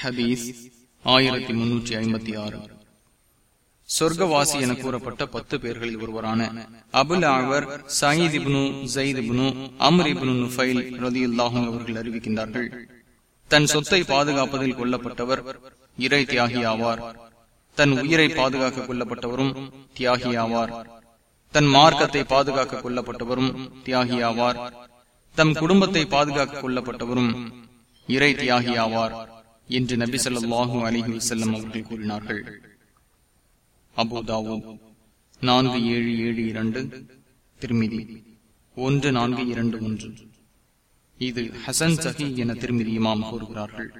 ஹபீஸ் ஆயிரத்தி முன்னூற்றி ஐம்பத்தி ஆறு. சொர்க்கவாசி என கூறப்பட்ட பத்து பேர்களில் ஒருவரான Abul Awar Saeed ibn Zaid ibn Amr ibn Nufail ரதியுல்லாஹும் அவர்கள் அறிவிக்கின்றார்கள். தன் சொத்தை பாதுகாப்பதில் கொல்லப்பட்டவர் இறை தியாகி ஆவார் தன் உயிரை பாதுகாக்க கொல்லப்பட்டவரும் தியாகி ஆவார் தன் மார்க்கத்தை பாதுகாக்க கொல்லப்பட்டவரும் தியாகி ஆவார் தம் குடும்பத்தை பாதுகாக்க கொல்லப்பட்டவரும் இறை தியாகி ஆவார் என்று நபி சொல்லாஹு அலிஹி வசல்லம் அவர்கள் கூறினார்கள். அபுதாவோ நான்கு ஏழு ஏழு இரண்டு திருமிதி ஒன்று நான்கு இரண்டு ஒன்று. இது ஹசன் சஹி என திருமிதி இமாம் கூறுகிறார்கள்.